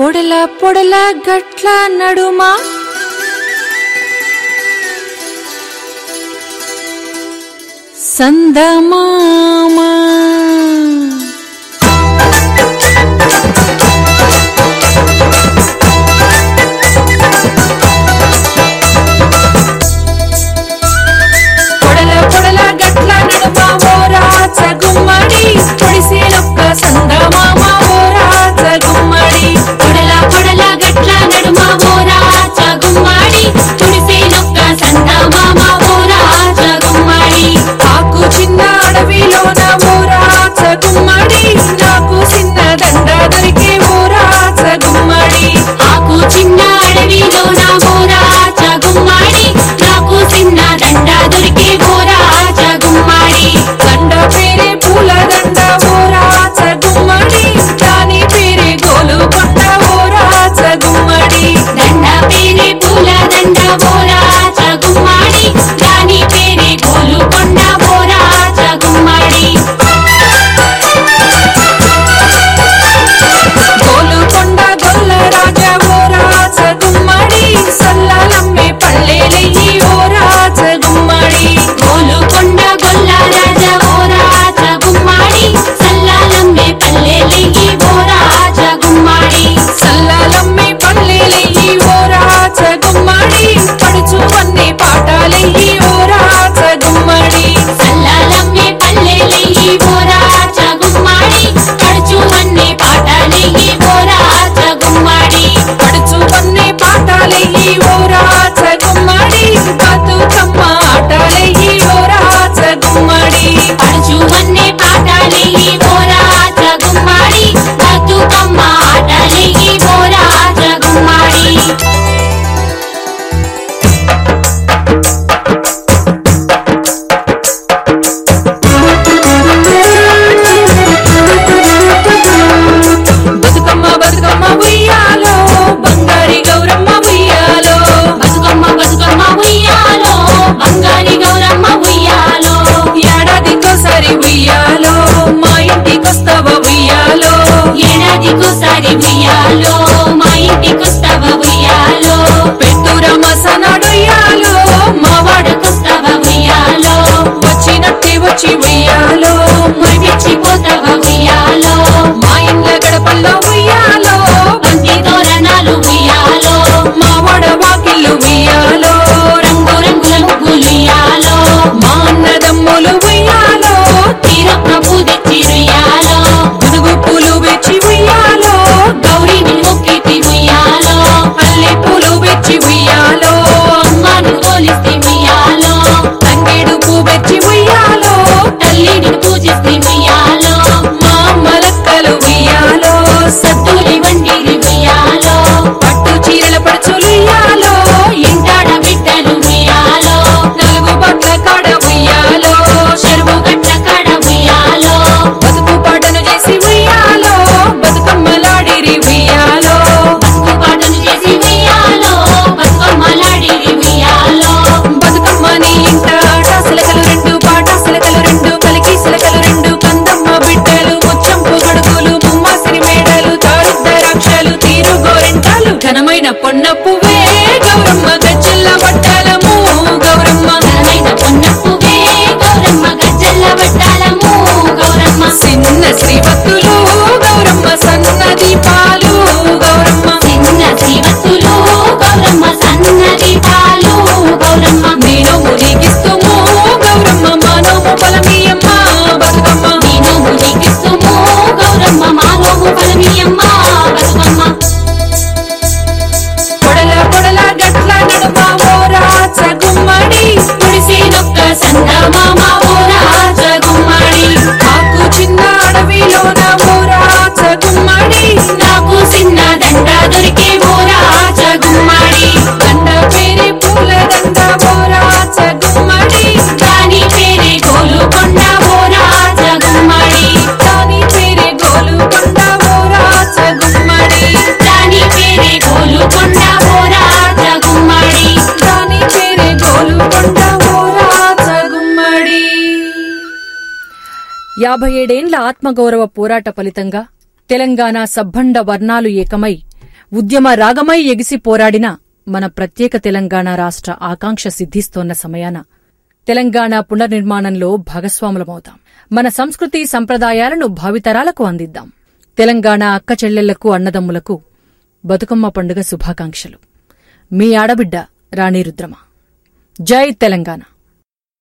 పొడల పొడల గట్ల నడుమా. సందమా Gucci ring. I said பொன்ன பொன்ன பூ యాభై ఏడేండ్ల ఆత్మగౌరవ పోరాట ఫలితంగా తెలంగాణ సబ్బండ వర్ణాలు ఏకమై ఉద్యమ రాగమై ఎగిసి పోరాడిన మన ప్రత్యేక తెలంగాణ రాష్ట్ర ఆకాంక్ష సిద్ధిస్తోన్న సమయాన తెలంగాణ పునర్నిర్మాణంలో భాగస్వాములమవుతాం. మన సంస్కృతి సంప్రదాయాలను భావితరాలకు అందిద్దాం. తెలంగాణ అక్క చెల్లెళ్ళకు అన్నదమ్ములకు బతుకమ్మ పండుగ శుభాకాంక్షలు. మీ ఆడబిడ్డ రాణి రుద్రమ. జై తెలంగాణ.